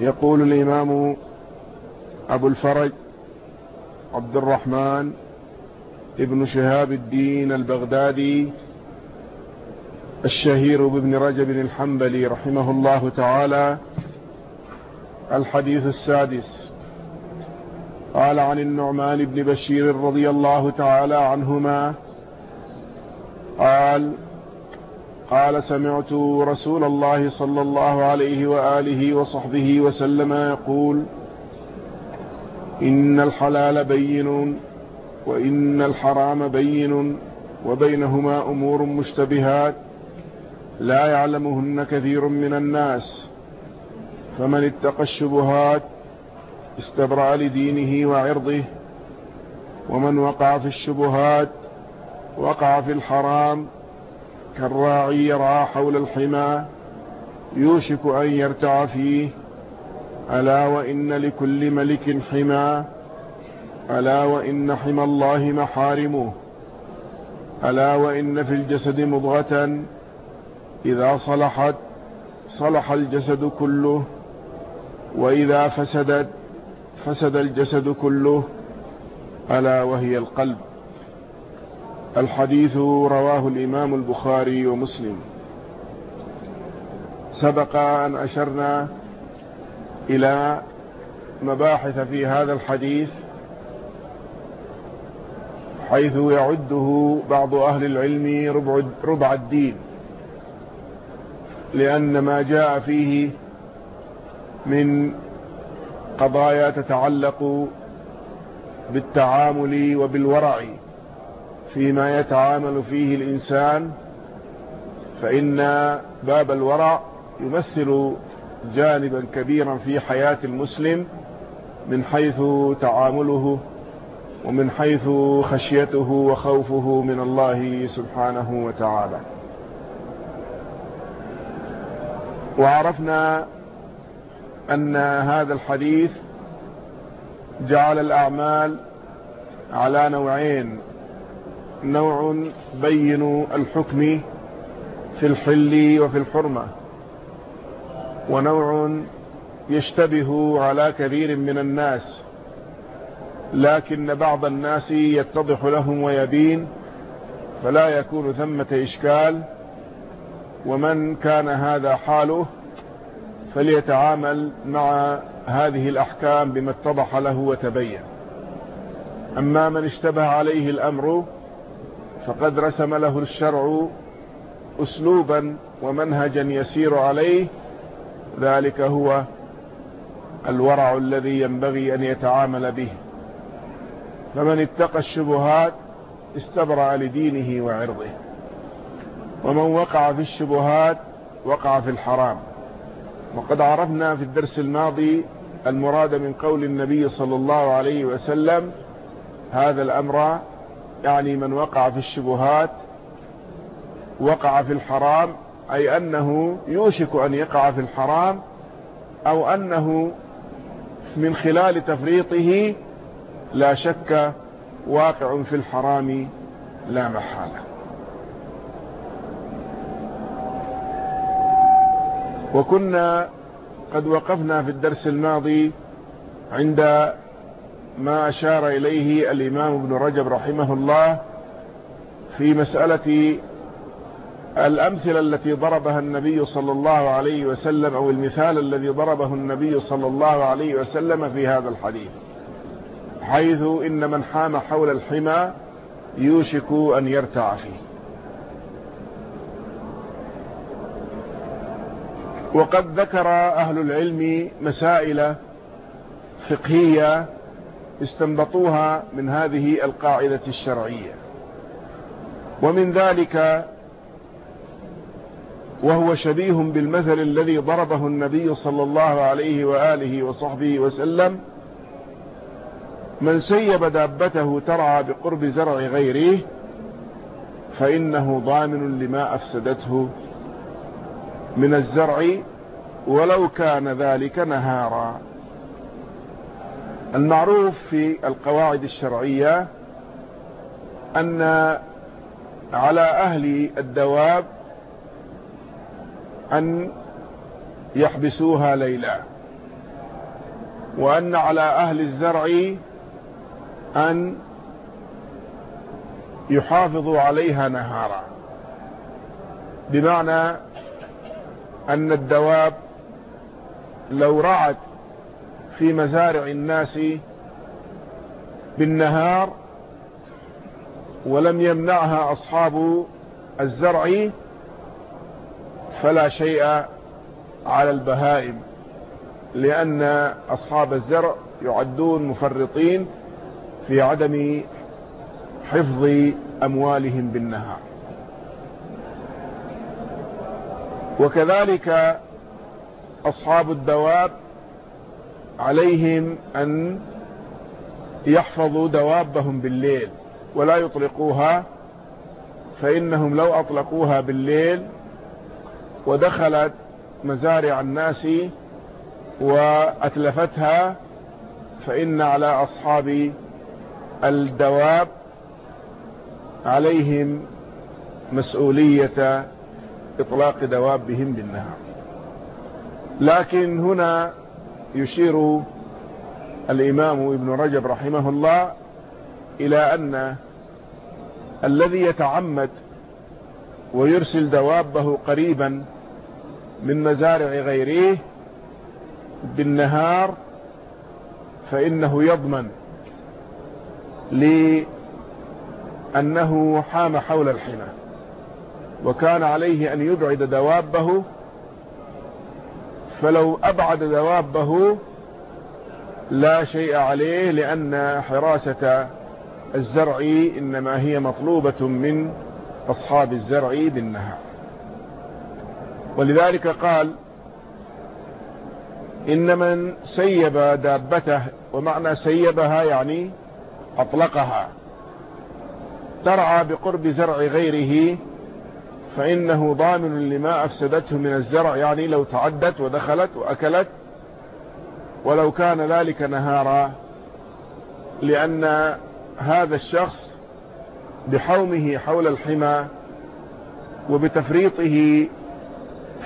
يقول الإمام أبو الفرج عبد الرحمن ابن شهاب الدين البغدادي الشهير بابن رجب الحنبلي رحمه الله تعالى الحديث السادس. قال عن النعمان بن بشير رضي الله تعالى عنهما قال قال سمعت رسول الله صلى الله عليه وآله وصحبه وسلم يقول إن الحلال بين وإن الحرام بين وبينهما أمور مشتبهات لا يعلمهن كثير من الناس فمن اتقى الشبهات استبرأ لدينه وعرضه ومن وقع في الشبهات وقع في الحرام كالراعي يرعى حول الحمى يوشك أن يرتع فيه. ألا وإن لكل ملك حمى ألا وإن حمى الله محارمه. ألا وإن في الجسد مضغة إذا صلحت صلح الجسد كله. وإذا فسدت فسد الجسد كله. ألا وهي القلب. الحديث رواه الإمام البخاري ومسلم. سبق أن أشرنا إلى مباحث في هذا الحديث حيث يعده بعض أهل العلم ربع, ربع الدين. لأن ما جاء فيه من قضايا تتعلق بالتعامل وبالورع. فيما يتعامل فيه الإنسان فإن باب الورع يمثل جانبا كبيرا في حياة المسلم من حيث تعامله ومن حيث خشيته وخوفه من الله سبحانه وتعالى. وعرفنا أن هذا الحديث جعل الأعمال على نوعين. نوع بين الحكم في الحل وفي الحرمة ونوع يشتبه على كثير من الناس لكن بعض الناس يتضح لهم ويبين فلا يكون ثمة إشكال ومن كان هذا حاله فليتعامل مع هذه الأحكام بما اتضح له وتبين. أما من اشتبه عليه الأمر فقد رسم له الشرع أسلوبا ومنهجا يسير عليه. ذلك هو الورع الذي ينبغي أن يتعامل به. فمن اتقى الشبهات استبرأ لدينه وعرضه. ومن وقع في الشبهات وقع في الحرام. وقد عرفنا في الدرس الماضي المراد من قول النبي صلى الله عليه وسلم هذا الأمر يعني من وقع في الشبهات وقع في الحرام أي أنه يوشك أن يقع في الحرام أو أنه من خلال تفريطه لا شك واقع في الحرام لا محالة. وكنا قد وقفنا في الدرس الماضي عند ما أشار إليه الإمام ابن رجب رحمه الله في مسألة الأمثلة التي ضربها النبي صلى الله عليه وسلم أو المثال الذي ضربه النبي صلى الله عليه وسلم في هذا الحديث حيث إن من حام حول الحمى يوشك أن يرتع فيه. وقد ذكر أهل العلم مسائل فقهية استنبطوها من هذه القاعدة الشرعية. ومن ذلك وهو شبيه بالمثل الذي ضربه النبي صلى الله عليه وآله وصحبه وسلم من سيب دابته ترعى بقرب زرع غيره فإنه ضامن لما أفسدته من الزرع ولو كان ذلك نهارا. المعروف في القواعد الشرعية أن على أهل الدواب أن يحبسوها ليلا وأن على أهل الزرع أن يحافظوا عليها نهارا. بمعنى أن الدواب لو رعت في مزارع الناس بالنهار ولم يمنعها أصحاب الزرع فلا شيء على البهائم لأن أصحاب الزرع يعدون مفرطين في عدم حفظ أموالهم بالنهار. وكذلك أصحاب الدواب عليهم أن يحفظوا دوابهم بالليل ولا يطلقوها فإنهم لو أطلقوها بالليل ودخلت مزارع الناس وأتلفتها فإن على أصحاب الدواب عليهم مسؤولية إطلاق دوابهم بالنهار. لكن هنا يشير الإمام ابن رجب رحمه الله إلى أن الذي يتعمد ويرسل دوابه قريبا من مزارع غيره بالنهار فإنه يضمن لأنه حام حول الحمى وكان عليه أن يبعد دوابه فلو أبعد دوابه لا شيء عليه لأن حراسة الزرع إنما هي مطلوبة من أصحاب الزرع بالنهار. ولذلك قال إن من سيب دابته ومعنى سيبها يعني أطلقها ترعى بقرب زرع غيره فإنه ضامن لما أفسدته من الزرع يعني لو تعدت ودخلت وأكلت ولو كان ذلك نهارا لأن هذا الشخص بحومه حول الحمى وبتفريطه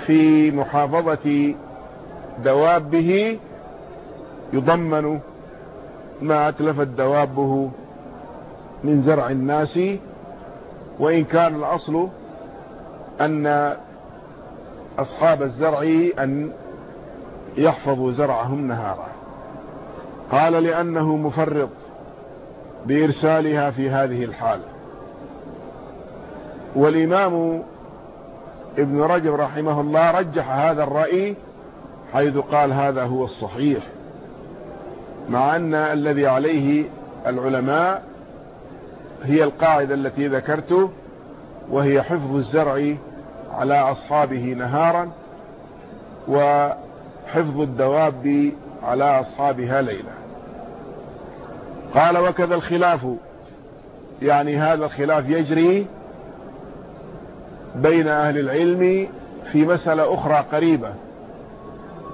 في محافظة دوابه يضمن ما أتلفت دوابه من زرع الناس وإن كان الأصل أن أصحاب الزرع أن يحفظوا زرعهم نهارا. قال لأنه مفرط بإرسالها في هذه الحال والإمام ابن رجب رحمه الله رجح هذا الرأي حيث قال هذا هو الصحيح مع أن الذي عليه العلماء هي القاعدة التي ذكرته وهي حفظ الزرع على أصحابه نهارا وحفظ الدواب على أصحابها ليلا. قال وكذا الخلاف. يعني هذا الخلاف يجري بين أهل العلم في مسألة أخرى قريبة.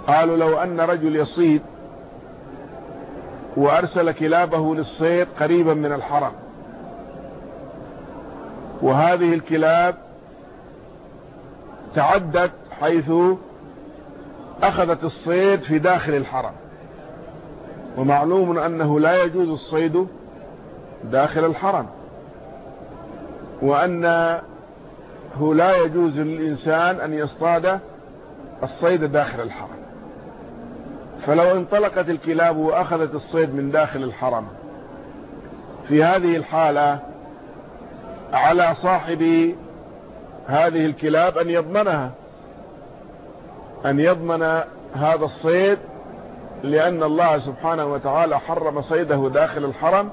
قالوا لو أن رجل يصيد وأرسل كلابه للصيد قريبا من الحرم وهذه الكلاب تعدت حيث أخذت الصيد في داخل الحرم. ومعلوم أنه لا يجوز الصيد داخل الحرم. وأنه لا يجوز للإنسان أن يصطاد الصيد داخل الحرم. فلو انطلقت الكلاب وأخذت الصيد من داخل الحرم في هذه الحالة على صاحب هذه الكلاب أن يضمنها أن يضمن هذا الصيد لأن الله سبحانه وتعالى حرم صيده داخل الحرم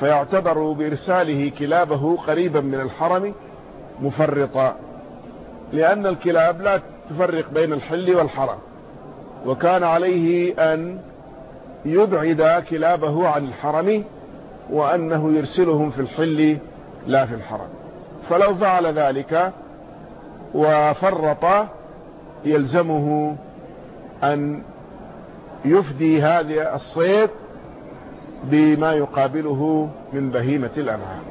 فيعتبر بإرساله كلابه قريبا من الحرم مفرطا. لأن الكلاب لا تفرق بين الحل والحرم وكان عليه أن يبعد كلابه عن الحرم وأنه يرسلهم في الحل لا في الحرم. فلو فعل ذلك وفرط يلزمه أن يفدي هذا الصيد بما يقابله من بهيمة الأنعام.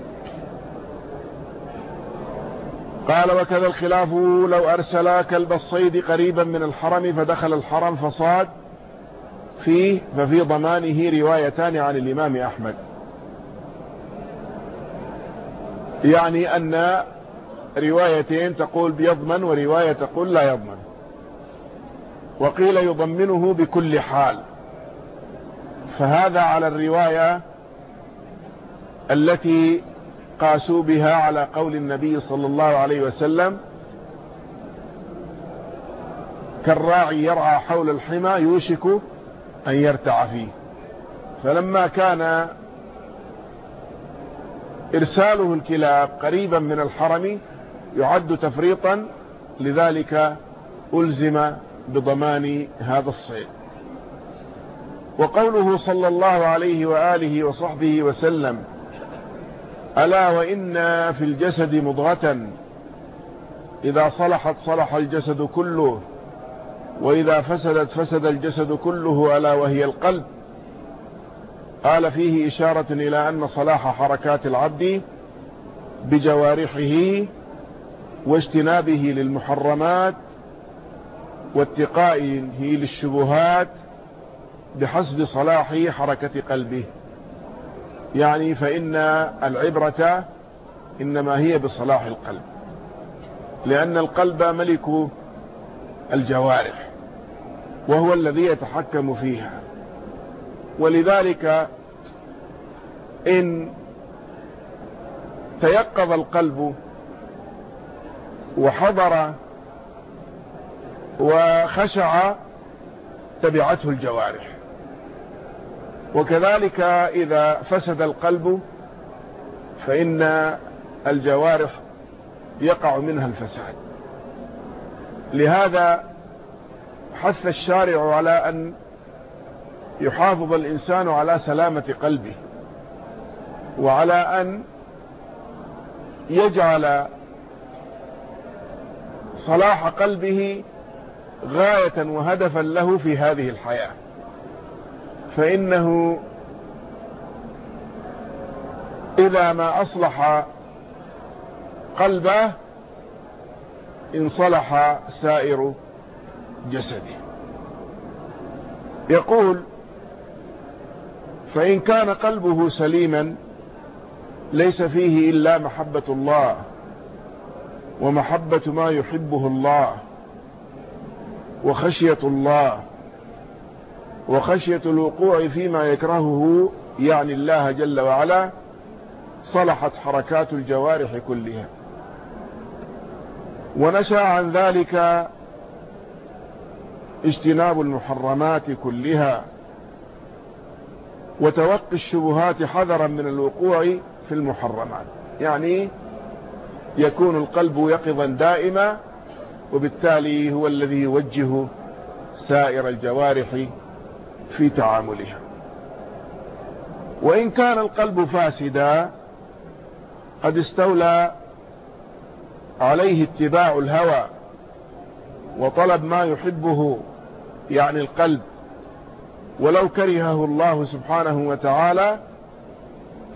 قال وكذا الخلاف لو أرسل كلب الصيد قريبا من الحرم فدخل الحرم فصاد فيه ففي ضمانه روايتان عن الإمام أحمد. يعني أن روايتين تقول بيضمن ورواية تقول لا يضمن. وقيل يضمنه بكل حال. فهذا على الرواية التي قاسوا بها على قول النبي صلى الله عليه وسلم كالراعي يرعى حول الحمى يوشك أن يرتع فيه. فلما كان إرساله الكلاب قريبا من الحرم يعد تفريطا لذلك ألزم بضمان هذا الصيد. وقوله صلى الله عليه وآله وصحبه وسلم ألا وإن في الجسد مضغة إذا صلحت صلح الجسد كله وإذا فسدت فسد الجسد كله ألا وهي القلب قال فيه إشارة إلى أن صلاح حركات العبد بجوارحه واجتنابه للمحرمات واتقائه للشبهات بحسب صلاح حركة قلبه. يعني فإن العبرة إنما هي بصلاح القلب لأن القلب ملك الجوارح وهو الذي يتحكم فيها. ولذلك إن تيقظ القلب وحضر وخشع تبعته الجوارح. وكذلك إذا فسد القلب فإن الجوارح يقع منها الفساد. لهذا حث الشارع على أن يحافظ الإنسان على سلامة قلبه. وعلى أن يجعل صلاح قلبه غاية وهدفا له في هذه الحياة. فإنه إذا ما أصلح قلبه انصلح سائر جسده. يقول فإن كان قلبه سليما ليس فيه إلا محبة الله ومحبة ما يحبه الله وخشية الله وخشية الوقوع فيما يكرهه يعني الله جل وعلا صلحت حركات الجوارح كلها. ونشأ عن ذلك اجتناب المحرمات كلها وتوقي الشبهات حذرا من الوقوع في المحرمات. يعني يكون القلب يقظا دائما وبالتالي هو الذي يوجه سائر الجوارح في تعاملها. وإن كان القلب فاسدا قد استولى عليه اتباع الهوى وطلب ما يحبه يعني القلب. ولو كرهه الله سبحانه وتعالى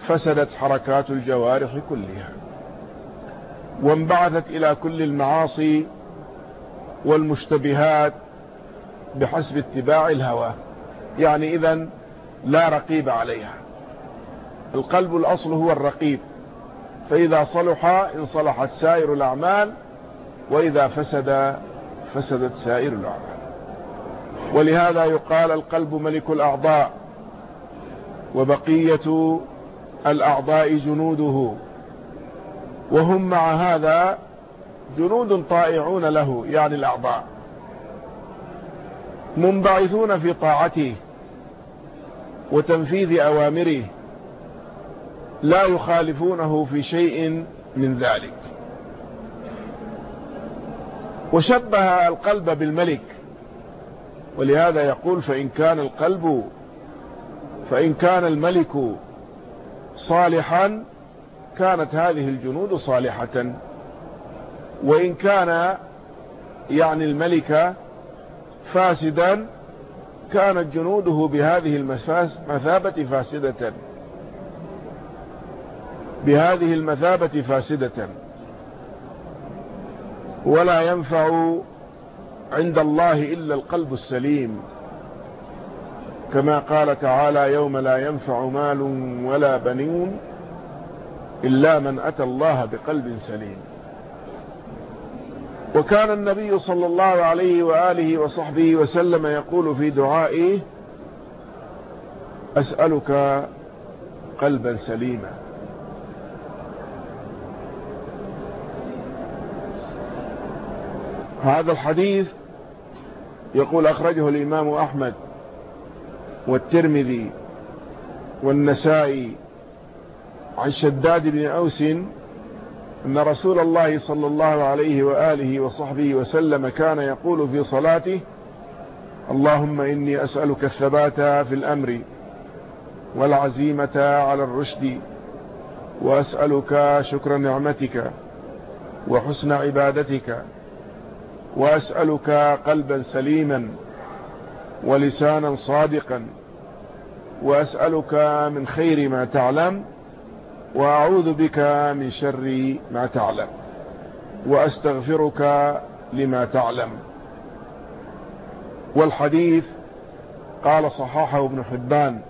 فسدت حركات الجوارح كلها وانبعثت إلى كل المعاصي والمشتبهات بحسب اتباع الهوى. يعني إذا لا رقيب عليها. القلب الأصل هو الرقيب. فإذا صلح انصلحت سائر الأعمال وإذا فسد فسدت سائر الأعمال. ولهذا يقال القلب ملك الأعضاء وبقية الأعضاء جنوده وهم مع هذا جنود طائعون له يعني الأعضاء منبعثون في طاعته وتنفيذ أوامره لا يخالفونه في شيء من ذلك. وشبه القلب بالملك ولهذا يقول فإن كان القلب فإن كان الملك صالحا كانت هذه الجنود صالحة. وإن كان يعني الملك فاسدا كانت جنوده بهذه المثابة فاسدة. بهذه المثابة فاسدة. ولا ينفع عند الله إلا القلب السليم. كما قال تعالى يوم لا ينفع مال ولا بنون إلا من أتى الله بقلب سليم. وكان النبي صلى الله عليه وآله وصحبه وسلم يقول في دعائه أسألك قلبا سليما. هذا الحديث يقول أخرجه الإمام أحمد والترمذي والنسائي عن شداد بن أوس أن رسول الله صلى الله عليه وآله وصحبه وسلم كان يقول في صلاته اللهم إني أسألك الثبات في الأمر والعزيمة على الرشد وأسألك شكر نعمتك وحسن عبادتك وأسألك قلبا سليما ولسانا صادقا وأسألك من خير ما تعلم وأعوذ بك من شر ما تعلم وأستغفرك لما تعلم. والحديث قال صححه ابن حبان.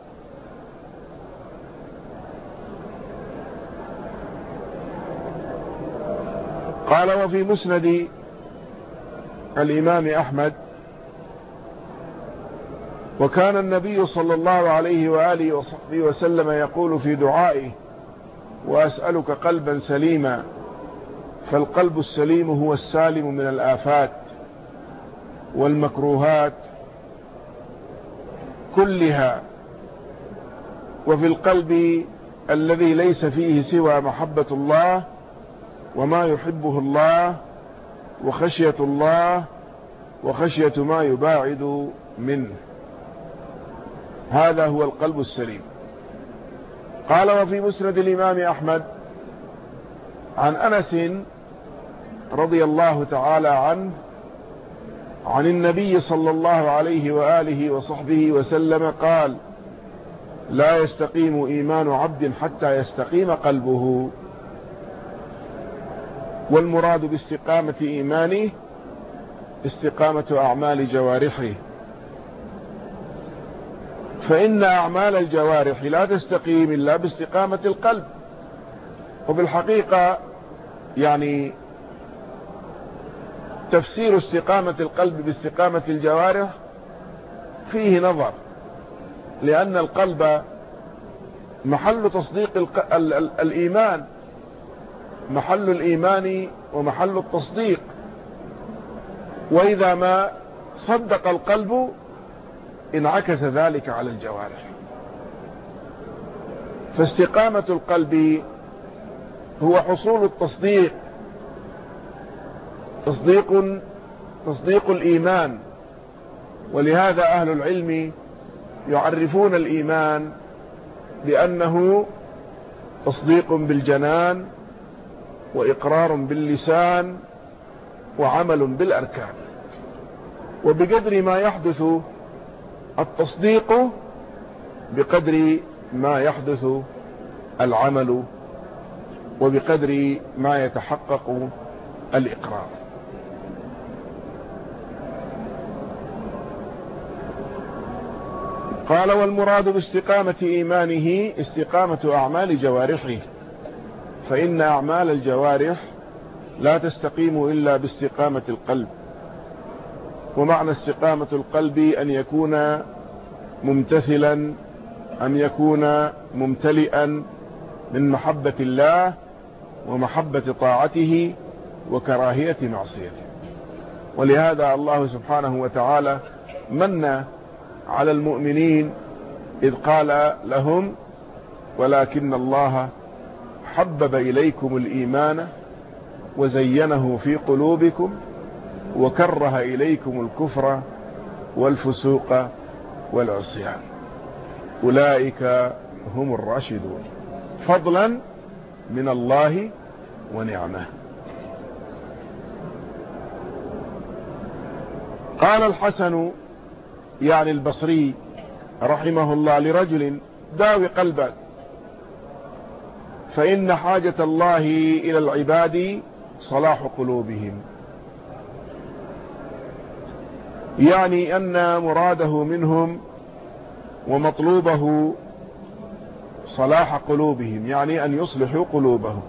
قال وفي مسند الإمام أحمد وكان النبي صلى الله عليه وآله وصحبه وسلم يقول في دعائه وأسألك قلبا سليما فالقلب السليم هو السالم من الآفات والمكروهات كلها وفي القلب الذي ليس فيه سوى محبة الله وما يحبه الله وخشية الله وخشية ما يباعد منه. هذا هو القلب السليم. قال وفي مسند الإمام أحمد عن أنس رضي الله تعالى عنه عن النبي صلى الله عليه وآله وصحبه وسلم قال لا يستقيم إيمان عبد حتى يستقيم قلبه. والمراد باستقامة إيمانه استقامة أعمال جوارحه. فإن أعمال الجوارح لا تستقيم إلا باستقامة القلب. وبالحقيقة يعني تفسير استقامة القلب باستقامة الجوارح فيه نظر لأن القلب محل تصديق الإيمان محل الإيمان ومحل التصديق. وإذا ما صدق القلب انعكس ذلك على الجوارح. فاستقامة القلب هو حصول التصديق. تصديق تصديق الإيمان. ولهذا أهل العلم يعرفون الإيمان بأنه تصديق بالجنان وإقرار باللسان وعمل بالأركان. وبقدر ما يحدث التصديق بقدر ما يحدث العمل وبقدر ما يتحقق الإقرار. قال والمراد باستقامة إيمانه استقامة أعمال جوارحه فإن أعمال الجوارح لا تستقيم إلا باستقامة القلب. ومعنى استقامة القلب أن يكون ممتثلا أن يكون ممتلئا من محبة الله ومحبة طاعته وكراهية معصيته. ولهذا الله سبحانه وتعالى من على المؤمنين إذ قال لهم ولكن الله حبب إليكم الإيمان وزينه في قلوبكم وكره إليكم الكفر والفسوق والعصيان. أولئك هم الراشدون. فضلا من الله ونعمة. قال الحسن يعني البصري رحمه الله لرجل داوي قلبك فإن حاجة الله إلى العباد صلاح قلوبهم. يعني أن مراده منهم ومطلوبه صلاح قلوبهم يعني أن يصلحوا قلوبهم.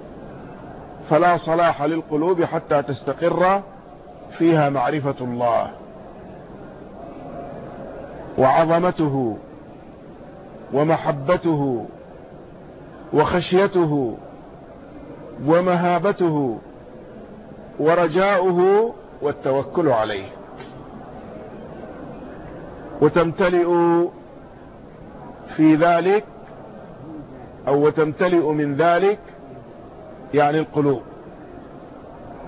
فلا صلاح للقلوب حتى تستقر فيها معرفة الله وعظمته ومحبته وخشيته ومهابته ورجاؤه والتوكل عليه. وتمتلئ في ذلك أو وتمتلئ من ذلك يعني القلوب.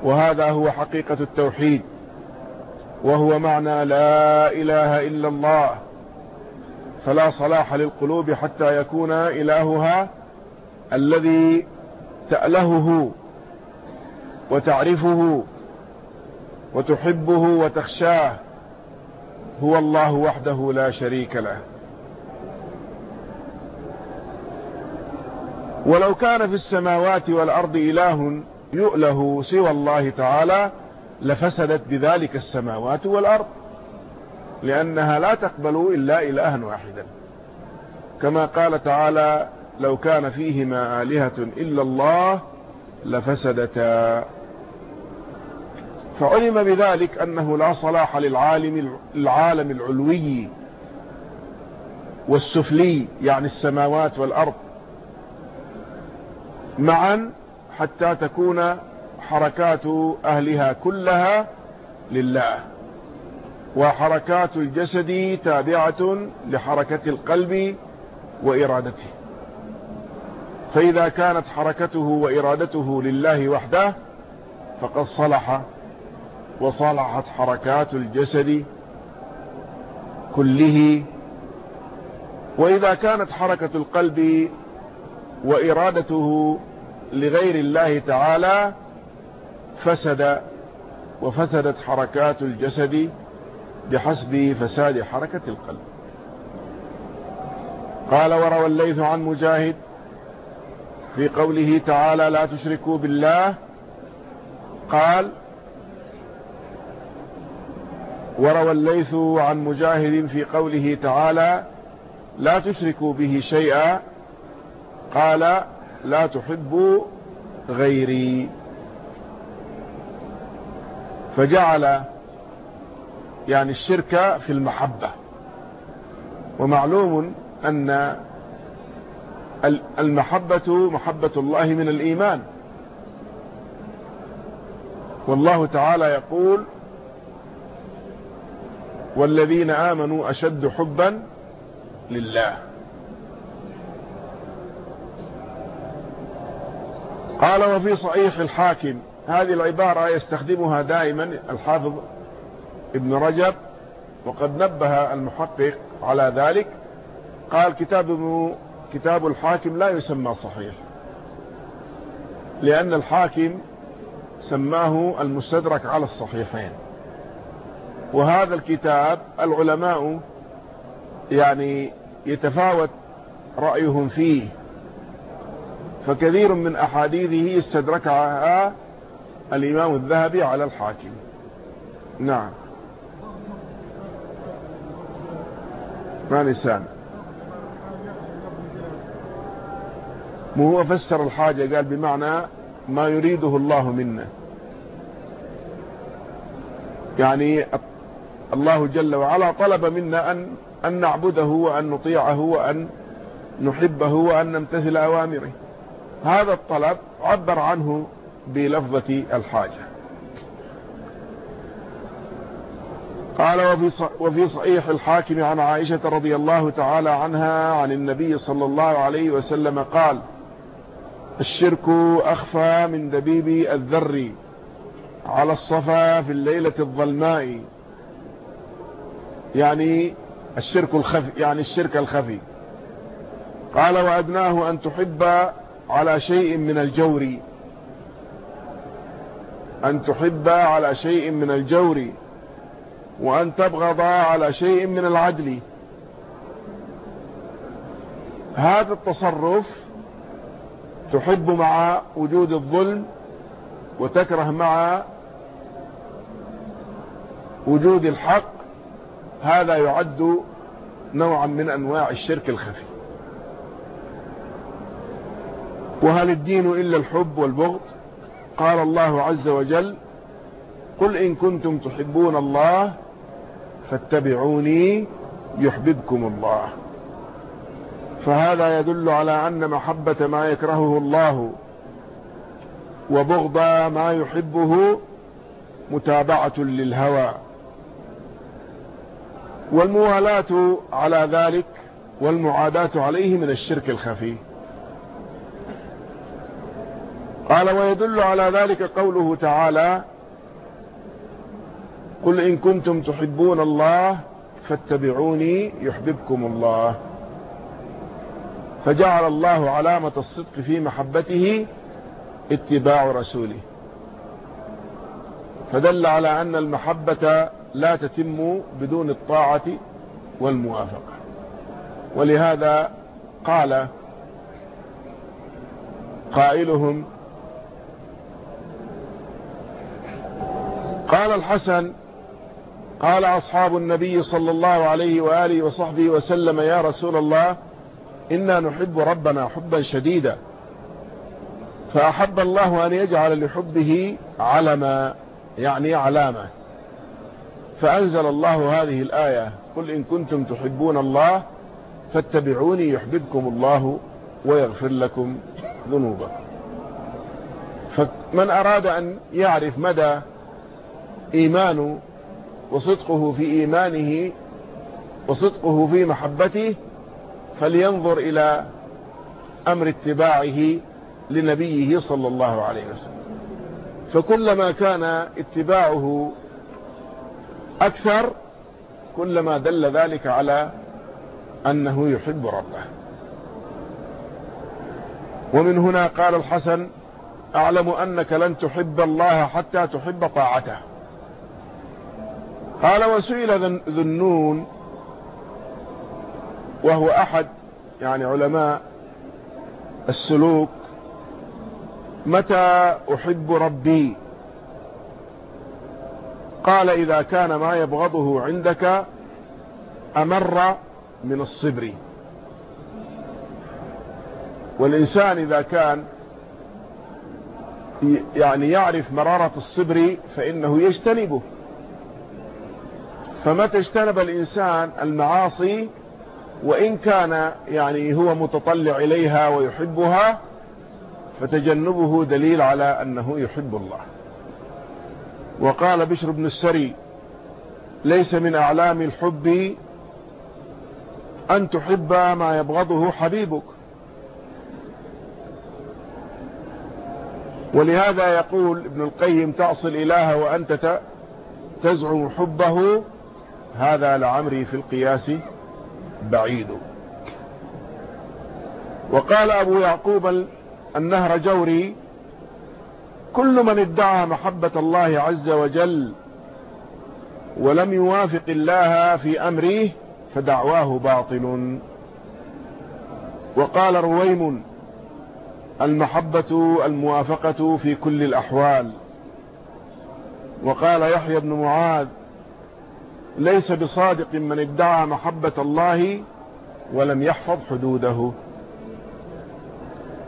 وهذا هو حقيقة التوحيد وهو معنى لا إله إلا الله. فلا صلاح للقلوب حتى يكون إلهها الذي تألهه وتعرفه وتحبه وتخشاه. هو الله وحده لا شريك له. ولو كان في السماوات والأرض إله يؤله سوى الله تعالى لفسدت بذلك السماوات والأرض. لأنها لا تقبل إلا إلها واحدا. كما قال تعالى لو كان فيهما آلهة إلا الله لفسدتا. فعلم بذلك أنه لا صلاح للعالم العالم العلوي والسفلي يعني السماوات والأرض معا حتى تكون حركات أهلها كلها لله. وحركات الجسد تابعة لحركة القلب وإرادته. فإذا كانت حركته وإرادته لله وحده فقد صلح وصلحت حركات الجسد كله. وإذا كانت حركة القلب وإرادته لغير الله تعالى فسد وفسدت حركات الجسد بحسب فساد حركة القلب. قال وروى الليث عن مجاهد في قوله تعالى لا تشركوا بالله قال وروى الليث عن مجاهد في قوله تعالى لا تشركوا به شيئا قال لا تحبوا غيري فجعل يعني الشرك في المحبة. ومعلوم أن المحبة محبة الله من الإيمان. والله تعالى يقول والذين آمنوا أشد حبا لله. قال وفي صحيح الحاكم هذه العبارة يستخدمها دائما الحافظ ابن رجب وقد نبه المحقق على ذلك. قال كتاب كتاب الحاكم لا يسمى صحيح لأن الحاكم سماه المستدرك على الصحيحين. وهذا الكتاب العلماء يعني يتفاوت رأيهم فيه. فكثير من أحاديثه استدركها الإمام الذهبي على الحاكم. نعم. ما لسان مو هو فسر الحاجة قال بمعنى ما يريده الله منا يعني الله جل وعلا طلب منا أن, أن نعبده وأن نطيعه وأن نحبه وأن نمتثل أوامره. هذا الطلب عبر عنه بلفظة الحاجة. قال وفي وفي صحيح الحاكم عن عائشة رضي الله تعالى عنها عن النبي صلى الله عليه وسلم قال الشرك أخفى من دبيب الذر على الصفا في الليلة الظلماء. يعني الشرك الخفي يعني الشرك الخفي. قال وأدناه أن تحب على شيء من الجور. أن تحب على شيء من الجور. وأن تبغض على شيء من العدل. هذا التصرف تحب مع وجود الظلم وتكره مع وجود الحق هذا يعد نوعا من أنواع الشرك الخفي. وهل الدين إلا الحب والبغض؟ قال الله عز وجل قل إن كنتم تحبون الله فاتبعوني يحببكم الله. فهذا يدل على أن محبة ما يكرهه الله وبغض ما يحبه متابعة للهوى. والموالاة على ذلك والمعاداة عليه من الشرك الخفي. قال ويدل على ذلك قوله تعالى قل إن كنتم تحبون الله فاتبعوني يحببكم الله. فجعل الله علامة الصدق في محبته اتباع رسوله. فدل على أن المحبة لا تتم بدون الطاعة والموافقة. ولهذا قال قائلهم قال الحسن قال أصحاب النبي صلى الله عليه وآله وصحبه وسلم يا رسول الله إنا نحب ربنا حبا شديدا فأحب الله أن يجعل لحبه علما. يعني علامة. فأنزل الله هذه الآية قل إن كنتم تحبون الله فاتبعوني يحببكم الله ويغفر لكم ذنوبكم. فمن أراد أن يعرف مدى إيمان وصدقه في إيمانه وصدقه في محبته فلينظر إلى أمر اتباعه لنبيه صلى الله عليه وسلم. فكلما كان اتباعه أكثر كلما دل ذلك على أنه يحب ربه. ومن هنا قال الحسن أعلم أنك لن تحب الله حتى تحب طاعته. قال وسئل ذنون وهو أحد يعني علماء السلوك متى أحب ربي؟ قال إذا كان ما يبغضه عندك أمر من الصبر. والإنسان إذا كان يعني يعرف مرارة الصبر فإنه يجتنبه. فمتى اجتنب الإنسان المعاصي وإن كان يعني هو متطلع إليها ويحبها فتجنبه دليل على أنه يحب الله. وقال بشر بن السري ليس من أعلام الحب أن تحب ما يبغضه حبيبك. ولهذا يقول ابن القيم تعصي الإله وأنت تزعم حبه هذا لعمري في القياس بعيد. وقال أبو يعقوب النهر جوري كل من ادعى محبة الله عز وجل ولم يوافق الله في أمره فدعواه باطل. وقال رويم المحبة الموافقة في كل الأحوال. وقال يحيى بن معاذ ليس بصادق من ادعى محبة الله ولم يحفظ حدوده.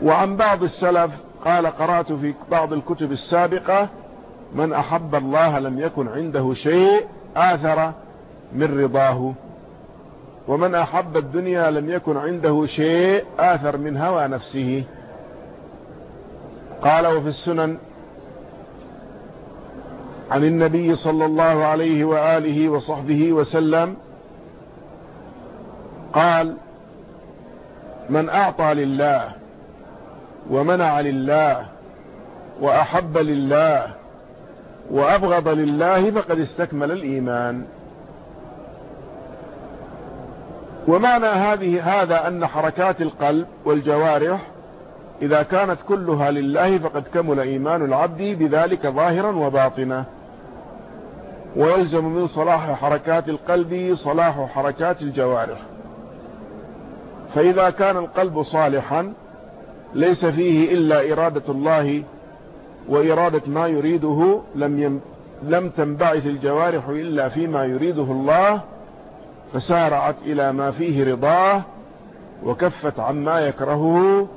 وعن بعض السلف قال قرأت في بعض الكتب السابقة من أحب الله لم يكن عنده شيء آثر من رضاه. ومن أحب الدنيا لم يكن عنده شيء آثر من هوى نفسه. قال وفي السنن عن النبي صلى الله عليه وآله وصحبه وسلم قال من أعطى لله ومنع لله وأحب لله وأبغض لله فقد استكمل الإيمان. ومعنى هذه هذا أن حركات القلب والجوارح إذا كانت كلها لله فقد كمل إيمان العبد بذلك ظاهرا وباطنا. ويلزم من صلاح حركات القلب صلاح حركات الجوارح. فإذا كان القلب صالحا ليس فيه إلا إرادة الله وإرادة ما يريده لم, يم لم تنبعث الجوارح إلا فيما يريده الله فسارعت إلى ما فيه رضاه وكفت عما يكرهه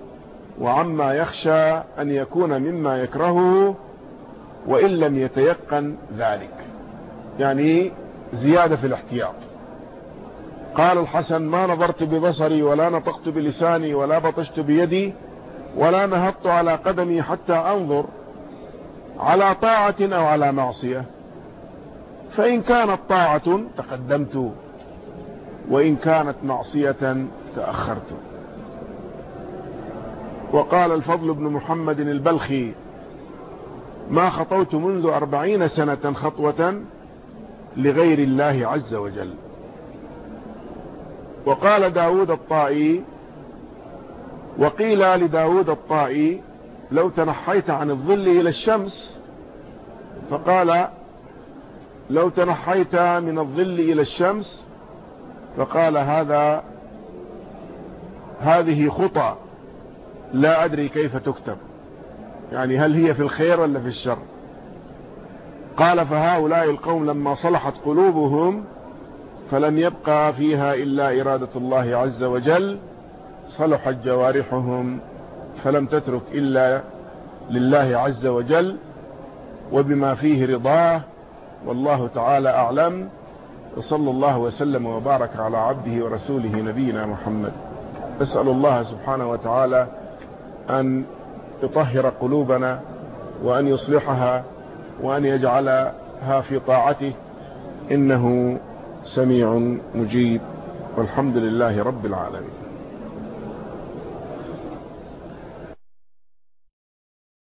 وعما يخشى أن يكون مما يكرهه وإن لم يتيقن ذلك. يعني زيادة في الاحتياط. قال الحسن ما نظرت ببصري ولا نطقت بلساني ولا بطشت بيدي ولا نهضت على قدمي حتى أنظر على طاعة أو على معصية. فإن كانت طاعة تقدمت وإن كانت معصية تأخرت. وقال الفضل بن محمد البلخي ما خطوت منذ أربعين سنة خطوة لغير الله عز وجل وقال داود الطائي وقيل لداود الطائي لو تنحيت عن الظل إلى الشمس فقال لو تنحيت من الظل إلى الشمس فقال هذا هذه خطى لا أدري كيف تكتب. يعني هل هي في الخير ولا في الشر؟ قال فهؤلاء القوم لما صلحت قلوبهم فلم يبقى فيها إلا إرادة الله عز وجل صلحت جوارحهم فلم تترك إلا لله عز وجل وبما فيه رضاه. والله تعالى أعلم. وصلى الله وسلم وبارك على عبده ورسوله نبينا محمد. أسأل الله سبحانه وتعالى أن يطهر قلوبنا وأن يصلحها وأن يجعلها في طاعته. إنه سميع مجيب. والحمد لله رب العالمين.